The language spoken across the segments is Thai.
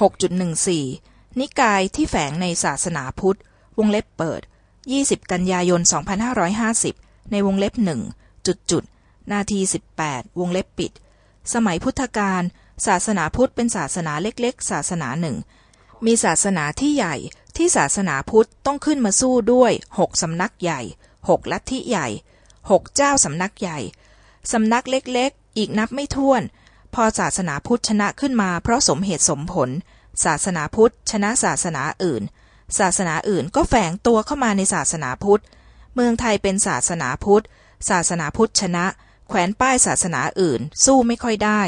6.14 นิกายที่แฝงในศาสนาพุทธ วงเล็บเปิด 20 กันยายน 2550 ในวงเล็บหนึ่งจุดจุดนาที 18 วงเล็บปิด สมัยพุทธกาลศาสนาพุทธเป็นศาสนาเล็กๆ ศาสนาหนึ่ง มีศาสนาที่ใหญ่ที่ศาสนาพุทธต้องขึ้นมาสู้ด้วยหกสำนักใหญ่หกลัทธิใหญ่หกเจ้าสำนักใหญ่ สำนักเล็กๆ อีกนับไม่ถ้วน พอศาสนาพุทธชนะขึ้นมาเพราะสมเหตุสมผล ศาสนาพุทธชนะศาสนาอื่น ศาสนาอื่นก็แฝงตัวเข้ามาในศาสนาพุทธ เมืองไทยเป็นศาสนาพุทธ ศาสนาพุทธชนะ แขวนป้ายศาสนาอื่น สู้ไม่ค่อยได้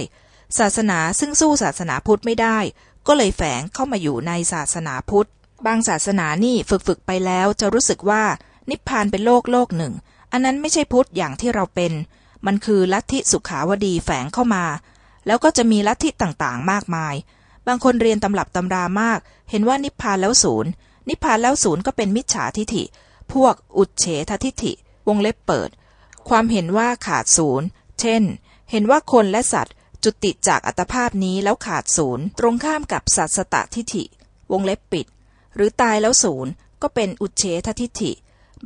ศาสนาซึ่งสู้ศาสนาพุทธไม่ได้ ก็เลยแฝงเข้ามาอยู่ในศาสนาพุทธ บางศาสนานี่ฝึกฝึกไปแล้วจะรู้สึกว่านิพพานเป็นโลกโลกหนึ่ง อันนั้นไม่ใช่พุทธอย่างที่เราเป็น มันคือลัทธิสุขาวดีแฝงเข้ามา แล้วก็จะมีลัทธิต่างๆ มากมาย บางคนเรียนตำรับตำรามาก เห็นว่านิพพานแล้วศูนย์ นิพพานแล้วศูนย์ก็เป็นมิจฉาทิฐิ พวกอุดเฉททิฐิ วงเล็บเปิด ความเห็นว่าขาดศูนย์ เช่น เห็นว่าคนและสัตว์ จุติจากอัตภาพนี้แล้วขาดศูนย์ ตรงข้ามกับสัตสตทิฐิ วงเล็บปิด หรือตายแล้วศูนย์ ก็เป็นอุดเฉททิฐิ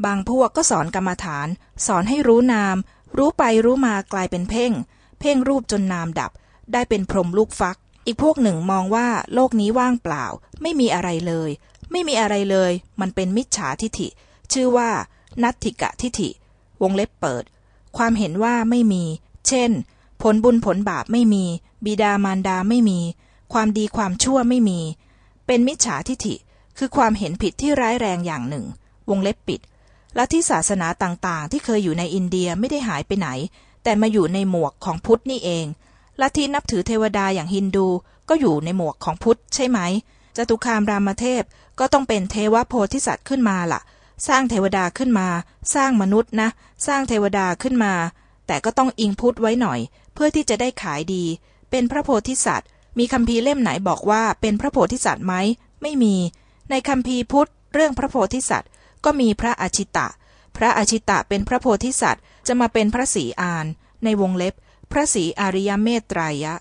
บางพวกก็สอนกรรมฐาน สอนให้รู้นาม รู้ไปรู้มากลายเป็นเพ่ง เพ่งรูปจนนามดับ ได้เป็นพรหมลูกฟัก อีกพวกหนึ่งมองว่าโลกนี้ว่างเปล่า ไม่มีอะไรเลย ไม่มีอะไรเลย มันเป็นมิจฉาทิฐิ ชื่อว่า นัตถิกะทิฐิ วงเล็บเปิด ความเห็นว่าไม่มี เช่น ผลบุญผลบาปไม่มี บิดามารดาไม่มี ความดีความชั่วไม่มี เป็นมิจฉาทิฐิ คือความเห็นผิดที่ร้ายแรงอย่างหนึ่ง วงเล็บปิดและที่ศาสนาต่างๆ ที่เคยอยู่ในอินเดียไม่ได้หายไปไหน แต่มาอยู่ในหมวกของพุทธนี่เอง ลัทธินับถือเทวดาอย่างฮินดูก็อยู่ในหมวกของพุทธใช่ไหมจตุคามรามเทพก็ต้องเป็นเทวโพธิสัตว์ขึ้นมาละ่ะ สร้างเทวดาขึ้นมา สร้างมนุษย์นะ สร้างเทวดาขึ้นมา แต่ก็ต้องอิงพุทธไว้หน่อย เพื่อที่จะได้ขายดี เป็นพระโพธิสัตว์ มีคัมภีร์เล่มไหนบอกว่าเป็นพระโพธิสัตว์ไหมไม่มี ในคัมภีร์พุทธเรื่องพระโพธิสัตว์ ก็มีพระอาชิตะ พระอาชิตะเป็นพระโพธิสัตว์ จะมาเป็นพระศรีอาน ในวงเล็บ พระศรีอาริยเมตรายะ